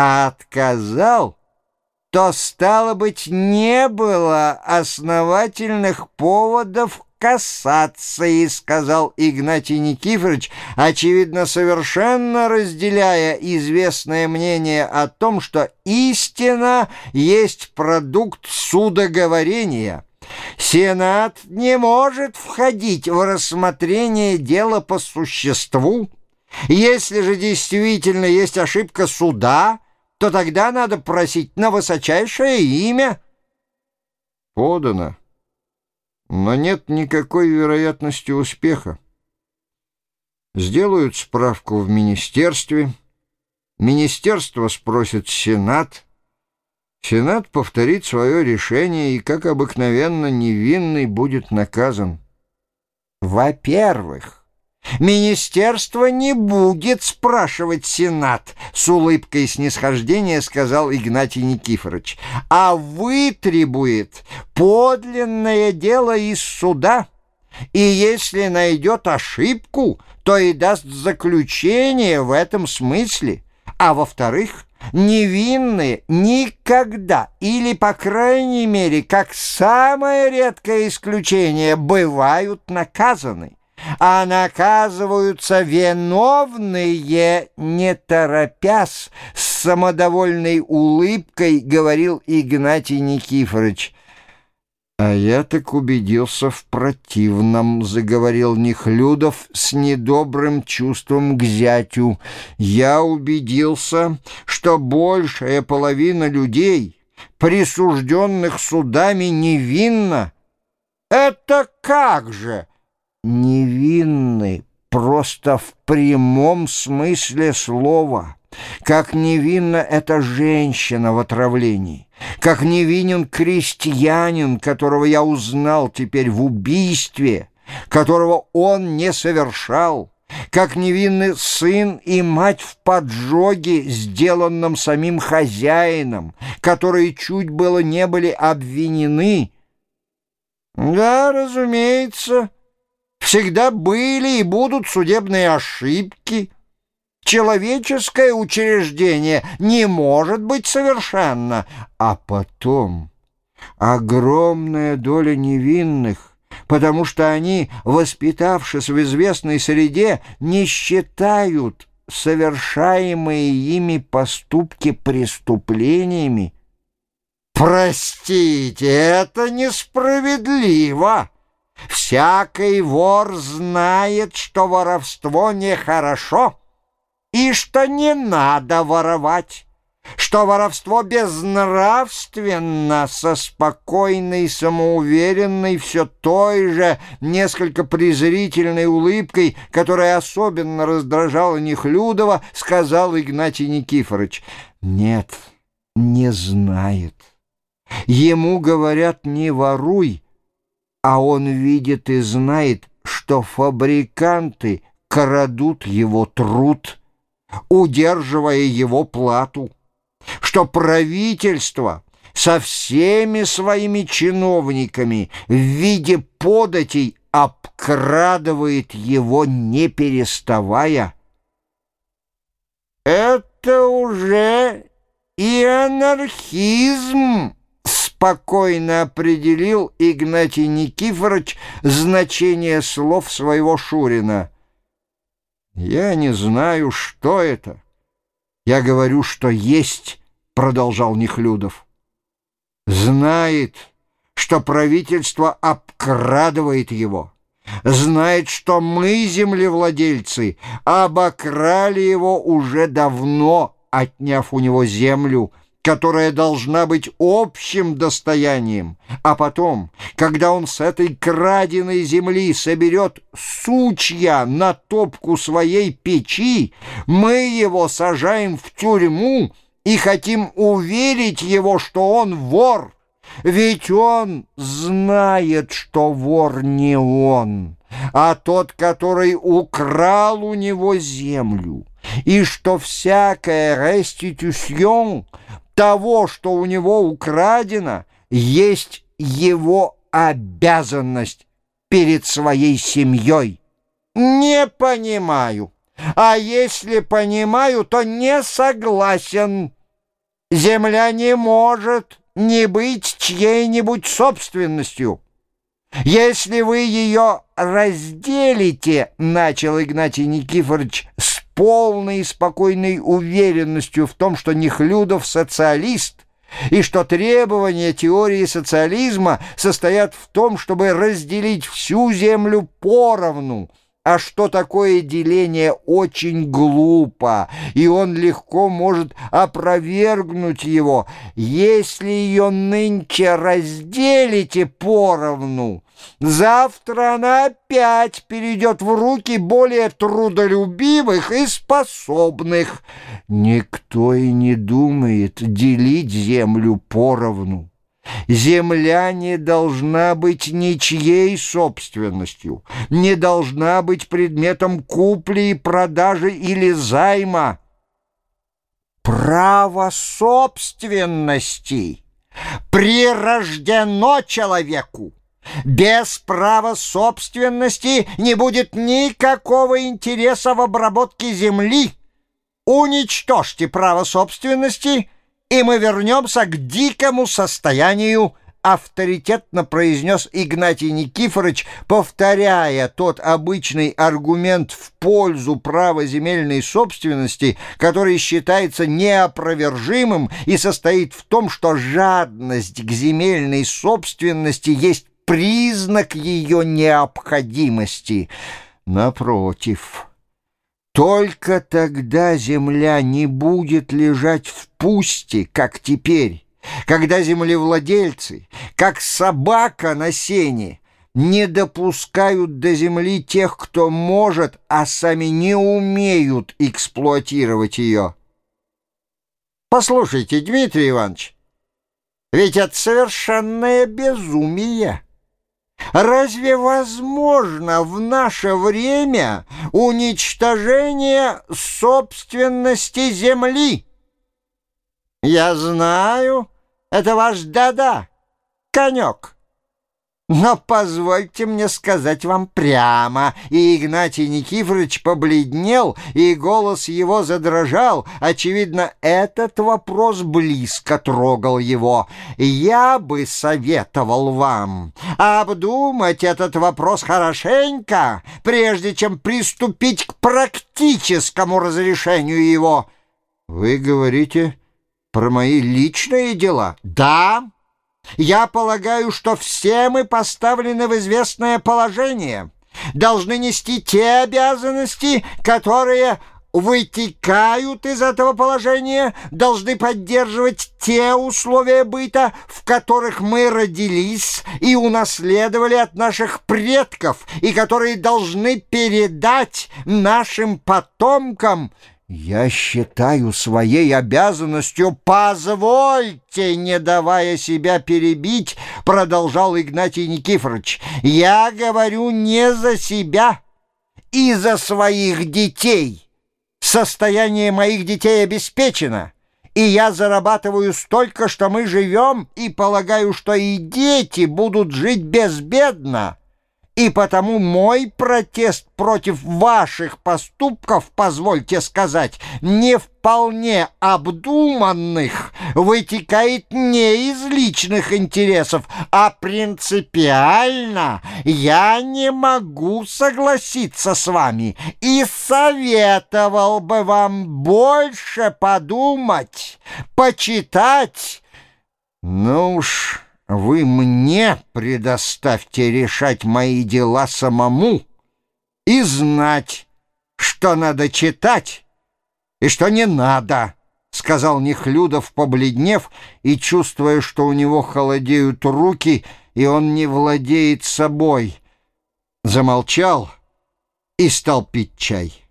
а отказал, то, стало быть, не было основательных поводов касаться и сказал Игнатий Никифорович, очевидно, совершенно разделяя известное мнение о том, что истина есть продукт судоговорения. Сенат не может входить в рассмотрение дела по существу. Если же действительно есть ошибка суда, то тогда надо просить на высочайшее имя. Подано но нет никакой вероятности успеха. Сделают справку в министерстве, министерство спросит Сенат, Сенат повторит свое решение и, как обыкновенно, невинный будет наказан. Во-первых, Министерство не будет спрашивать Сенат, с улыбкой снисхождения сказал Игнатий Никифорович, а вытребует подлинное дело из суда. И если найдет ошибку, то и даст заключение в этом смысле. А во-вторых, невинные никогда или, по крайней мере, как самое редкое исключение, бывают наказаны а наказываются виновные, не торопясь, с самодовольной улыбкой говорил Игнатий Никифорович. «А я так убедился в противном», — заговорил Нехлюдов с недобрым чувством к зятю. «Я убедился, что большая половина людей, присужденных судами, невинна». «Это как же?» Невинны просто в прямом смысле слова. Как невинна эта женщина в отравлении, как невинен крестьянин, которого я узнал теперь в убийстве, которого он не совершал, как невинны сын и мать в поджоге, сделанном самим хозяином, которые чуть было не были обвинены. Да, разумеется, Всегда были и будут судебные ошибки. Человеческое учреждение не может быть совершенно. А потом огромная доля невинных, потому что они, воспитавшись в известной среде, не считают совершаемые ими поступки преступлениями. «Простите, это несправедливо!» Всякий вор знает, что воровство нехорошо и что не надо воровать, что воровство безнравственно, со спокойной, самоуверенной, все той же, несколько презрительной улыбкой, которая особенно раздражала Нехлюдова, сказал Игнатий Никифорович. «Нет, не знает. Ему говорят, не воруй» а он видит и знает, что фабриканты крадут его труд, удерживая его плату, что правительство со всеми своими чиновниками в виде податей обкрадывает его, не переставая. Это уже и анархизм спокойно определил Игнатий Никифорович значение слов своего Шурина. «Я не знаю, что это. Я говорю, что есть», — продолжал Нехлюдов. «Знает, что правительство обкрадывает его» знает, что мы, землевладельцы, обокрали его уже давно, отняв у него землю, которая должна быть общим достоянием, а потом, когда он с этой краденой земли соберет сучья на топку своей печи, мы его сажаем в тюрьму и хотим уверить его, что он вор, ведь он знает, что вор не он, а тот, который украл у него землю, и что всякая реститюсьон — того, что у него украдено, есть его обязанность перед своей семьей. Не понимаю. А если понимаю, то не согласен. земля не может не быть чьей-нибудь собственностью. Если вы ее разделите, начал Игнатий Никифорович с полной и спокойной уверенностью в том, что Нехлюдов социалист, и что требования теории социализма состоят в том, чтобы разделить всю землю поровну, а что такое деление очень глупо, и он легко может опровергнуть его. Если ее нынче разделите поровну, завтра она опять перейдет в руки более трудолюбивых и способных. Никто и не думает делить землю поровну. Земля не должна быть ничьей собственностью, не должна быть предметом купли и продажи или займа. Право собственности прирождено человеку. Без права собственности не будет никакого интереса в обработке земли. Уничтожьте право собственности – и мы вернемся к дикому состоянию авторитетно произнес Игнатий Никифорович, повторяя тот обычный аргумент в пользу права земельной собственности, который считается неопровержимым и состоит в том, что жадность к земельной собственности есть признак ее необходимости. Напротив... Только тогда земля не будет лежать в пусте, как теперь, когда землевладельцы, как собака на сене, не допускают до земли тех, кто может, а сами не умеют эксплуатировать ее. Послушайте, Дмитрий Иванович, ведь это совершенное безумие. Разве возможно в наше время уничтожение собственности земли? Я знаю, это ваш да-да, конек. Но позвольте мне сказать вам прямо, и Игнатий Никифорович побледнел, и голос его задрожал. Очевидно, этот вопрос близко трогал его. Я бы советовал вам обдумать этот вопрос хорошенько, прежде чем приступить к практическому разрешению его. Вы говорите про мои личные дела? Да. Я полагаю, что все мы поставлены в известное положение, должны нести те обязанности, которые вытекают из этого положения, должны поддерживать те условия быта, в которых мы родились и унаследовали от наших предков, и которые должны передать нашим потомкам – я считаю своей обязанностью, позвольте, не давая себя перебить, продолжал Игнатий Никифорович, я говорю не за себя и за своих детей. Состояние моих детей обеспечено, и я зарабатываю столько, что мы живем, и полагаю, что и дети будут жить безбедно. И потому мой протест против ваших поступков, позвольте сказать, не вполне обдуманных, вытекает не из личных интересов, а принципиально я не могу согласиться с вами и советовал бы вам больше подумать, почитать. Ну уж... Вы мне предоставьте решать мои дела самому и знать, что надо читать и что не надо, — сказал Нехлюдов, побледнев и чувствуя, что у него холодеют руки, и он не владеет собой. Замолчал и стал пить чай.